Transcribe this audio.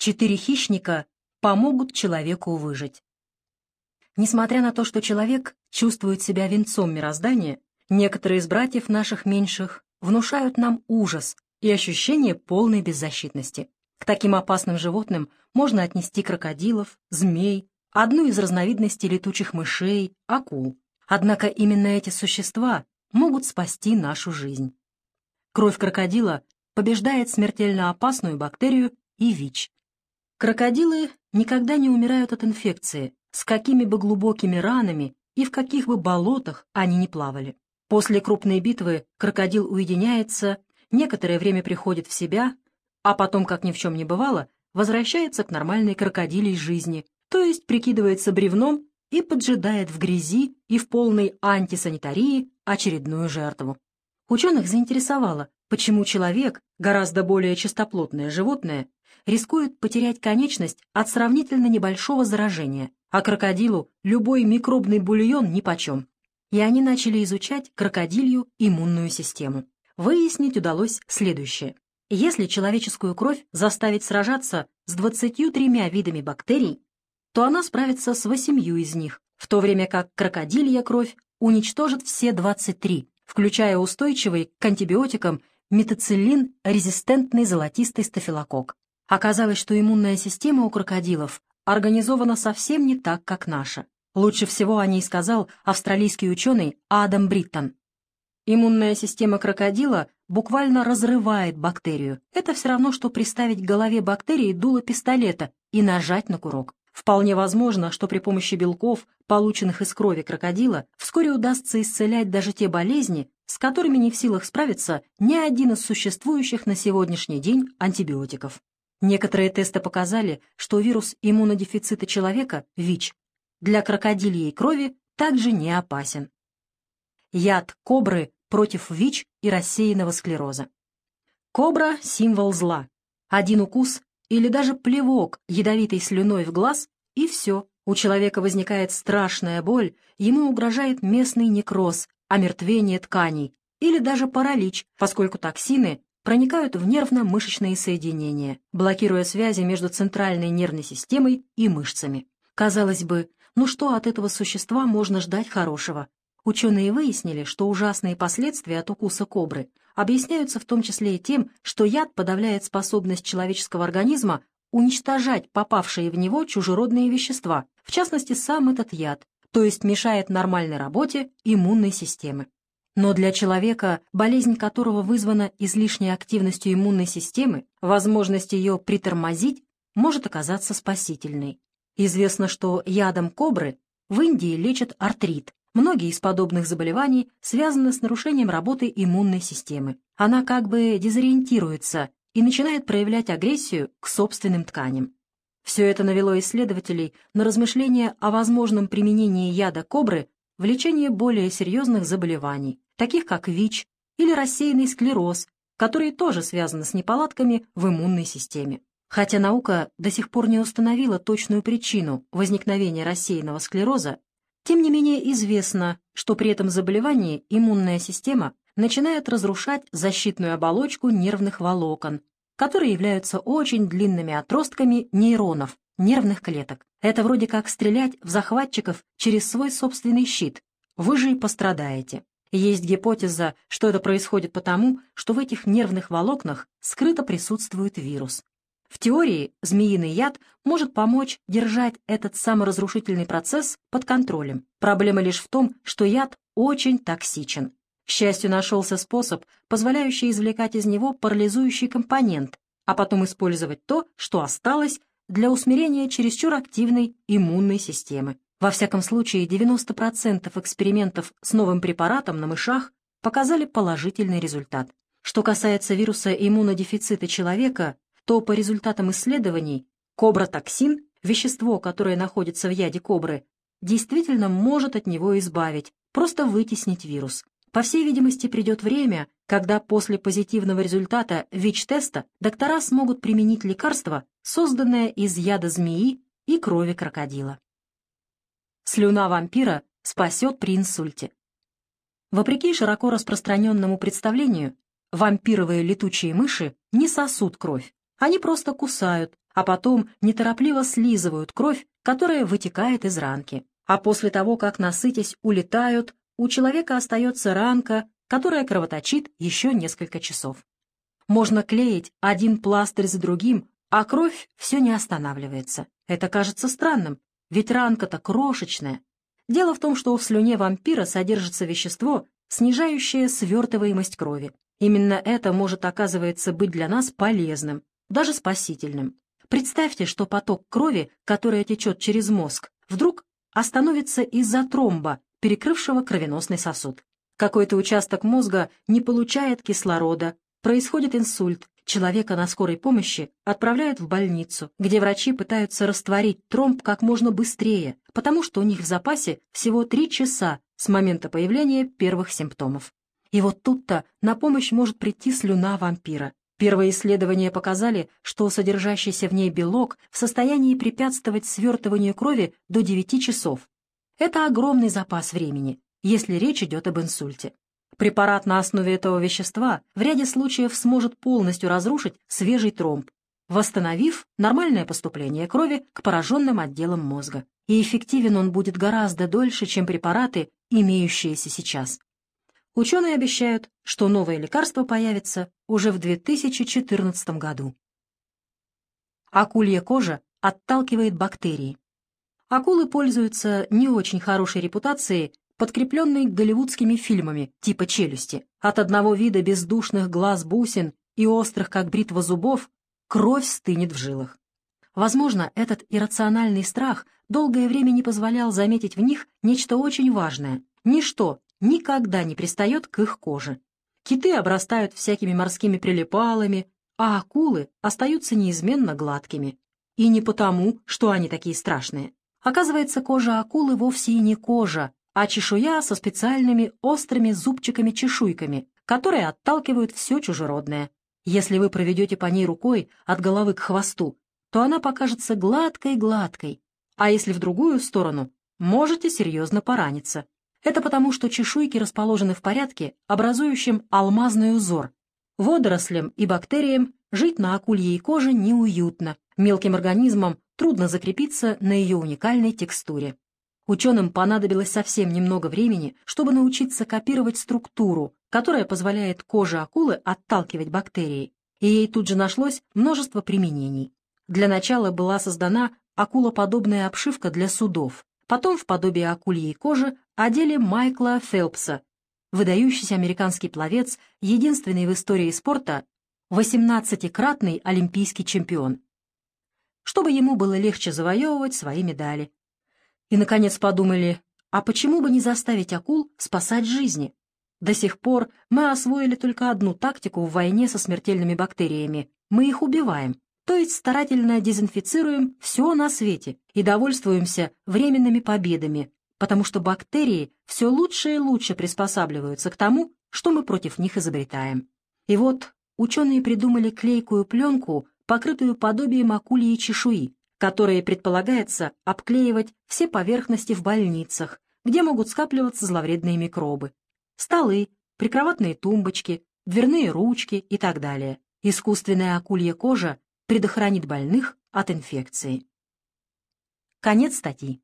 Четыре хищника помогут человеку выжить. Несмотря на то, что человек чувствует себя венцом мироздания, некоторые из братьев наших меньших внушают нам ужас и ощущение полной беззащитности. К таким опасным животным можно отнести крокодилов, змей, одну из разновидностей летучих мышей, акул. Однако именно эти существа могут спасти нашу жизнь. Кровь крокодила побеждает смертельно опасную бактерию и ВИЧ. Крокодилы никогда не умирают от инфекции, с какими бы глубокими ранами и в каких бы болотах они ни плавали. После крупной битвы крокодил уединяется, некоторое время приходит в себя, а потом, как ни в чем не бывало, возвращается к нормальной крокодилей жизни, то есть прикидывается бревном и поджидает в грязи и в полной антисанитарии очередную жертву. Ученых заинтересовало, почему человек, гораздо более чистоплотное животное, рискует потерять конечность от сравнительно небольшого заражения, а крокодилу любой микробный бульон нипочем. И они начали изучать крокодилью иммунную систему. Выяснить удалось следующее. Если человеческую кровь заставить сражаться с 23 видами бактерий, то она справится с восемью из них, в то время как крокодилья кровь уничтожит все 23, включая устойчивый к антибиотикам метациллин-резистентный золотистый стафилококк. Оказалось, что иммунная система у крокодилов организована совсем не так, как наша. Лучше всего о ней сказал австралийский ученый Адам Бриттон. Иммунная система крокодила буквально разрывает бактерию. Это все равно, что приставить к голове бактерии дуло пистолета и нажать на курок. Вполне возможно, что при помощи белков, полученных из крови крокодила, вскоре удастся исцелять даже те болезни, с которыми не в силах справиться ни один из существующих на сегодняшний день антибиотиков. Некоторые тесты показали, что вирус иммунодефицита человека, ВИЧ, для крокодильей крови также не опасен. Яд кобры против ВИЧ и рассеянного склероза. Кобра – символ зла. Один укус или даже плевок ядовитой слюной в глаз, и все. У человека возникает страшная боль, ему угрожает местный некроз, омертвение тканей или даже паралич, поскольку токсины проникают в нервно-мышечные соединения, блокируя связи между центральной нервной системой и мышцами. Казалось бы, ну что от этого существа можно ждать хорошего? Ученые выяснили, что ужасные последствия от укуса кобры объясняются в том числе и тем, что яд подавляет способность человеческого организма уничтожать попавшие в него чужеродные вещества, в частности сам этот яд, то есть мешает нормальной работе иммунной системы. Но для человека, болезнь которого вызвана излишней активностью иммунной системы, возможность ее притормозить может оказаться спасительной. Известно, что ядом кобры в Индии лечат артрит. Многие из подобных заболеваний связаны с нарушением работы иммунной системы. Она как бы дезориентируется и начинает проявлять агрессию к собственным тканям. Все это навело исследователей на размышления о возможном применении яда кобры в лечении более серьезных заболеваний, таких как ВИЧ или рассеянный склероз, которые тоже связаны с неполадками в иммунной системе. Хотя наука до сих пор не установила точную причину возникновения рассеянного склероза, тем не менее известно, что при этом заболевании иммунная система начинает разрушать защитную оболочку нервных волокон, которые являются очень длинными отростками нейронов, нервных клеток. Это вроде как стрелять в захватчиков через свой собственный щит. Вы же и пострадаете. Есть гипотеза, что это происходит потому, что в этих нервных волокнах скрыто присутствует вирус. В теории змеиный яд может помочь держать этот саморазрушительный процесс под контролем. Проблема лишь в том, что яд очень токсичен. К счастью, нашелся способ, позволяющий извлекать из него парализующий компонент, а потом использовать то, что осталось, для усмирения чересчур активной иммунной системы. Во всяком случае, 90% экспериментов с новым препаратом на мышах показали положительный результат. Что касается вируса иммунодефицита человека, то по результатам исследований кобротоксин, вещество, которое находится в яде кобры, действительно может от него избавить, просто вытеснить вирус. По всей видимости, придет время, когда после позитивного результата ВИЧ-теста доктора смогут применить лекарство, созданное из яда змеи и крови крокодила. Слюна вампира спасет при инсульте. Вопреки широко распространенному представлению, вампировые летучие мыши не сосут кровь, они просто кусают, а потом неторопливо слизывают кровь, которая вытекает из ранки. А после того, как, насытясь, улетают, у человека остается ранка, которая кровоточит еще несколько часов. Можно клеить один пластырь за другим, а кровь все не останавливается. Это кажется странным, ведь ранка-то крошечная. Дело в том, что в слюне вампира содержится вещество, снижающее свертываемость крови. Именно это может, оказывается, быть для нас полезным, даже спасительным. Представьте, что поток крови, который течет через мозг, вдруг остановится из-за тромба, перекрывшего кровеносный сосуд. Какой-то участок мозга не получает кислорода, происходит инсульт, человека на скорой помощи отправляют в больницу, где врачи пытаются растворить тромб как можно быстрее, потому что у них в запасе всего три часа с момента появления первых симптомов. И вот тут-то на помощь может прийти слюна вампира. Первые исследования показали, что содержащийся в ней белок в состоянии препятствовать свертыванию крови до 9 часов. Это огромный запас времени, если речь идет об инсульте. Препарат на основе этого вещества в ряде случаев сможет полностью разрушить свежий тромб, восстановив нормальное поступление крови к пораженным отделам мозга. И эффективен он будет гораздо дольше, чем препараты, имеющиеся сейчас. Ученые обещают, что новое лекарство появится уже в 2014 году. Акулья кожа отталкивает бактерии. Акулы пользуются не очень хорошей репутацией, подкрепленной голливудскими фильмами типа «Челюсти». От одного вида бездушных глаз бусин и острых, как бритва зубов, кровь стынет в жилах. Возможно, этот иррациональный страх долгое время не позволял заметить в них нечто очень важное. Ничто никогда не пристает к их коже. Киты обрастают всякими морскими прилипалами, а акулы остаются неизменно гладкими. И не потому, что они такие страшные. Оказывается, кожа акулы вовсе и не кожа, а чешуя со специальными острыми зубчиками-чешуйками, которые отталкивают все чужеродное. Если вы проведете по ней рукой от головы к хвосту, то она покажется гладкой-гладкой, а если в другую сторону, можете серьезно пораниться. Это потому, что чешуйки расположены в порядке, образующем алмазный узор. Водорослям и бактериям жить на акульей коже неуютно, мелким организмам трудно закрепиться на ее уникальной текстуре. Ученым понадобилось совсем немного времени, чтобы научиться копировать структуру, которая позволяет коже акулы отталкивать бактерии, и ей тут же нашлось множество применений. Для начала была создана акулоподобная обшивка для судов, потом в подобие акульей кожи одели Майкла Фелпса, выдающийся американский пловец, единственный в истории спорта, 18-кратный олимпийский чемпион, чтобы ему было легче завоевывать свои медали. И, наконец, подумали, а почему бы не заставить акул спасать жизни? До сих пор мы освоили только одну тактику в войне со смертельными бактериями. Мы их убиваем, то есть старательно дезинфицируем все на свете и довольствуемся временными победами, потому что бактерии все лучше и лучше приспосабливаются к тому, что мы против них изобретаем. И вот ученые придумали клейкую пленку, покрытую подобием акульей чешуи, которой предполагается обклеивать все поверхности в больницах, где могут скапливаться зловредные микробы. Столы, прикроватные тумбочки, дверные ручки и так далее. Искусственная акулья кожа предохранит больных от инфекции. Конец статьи.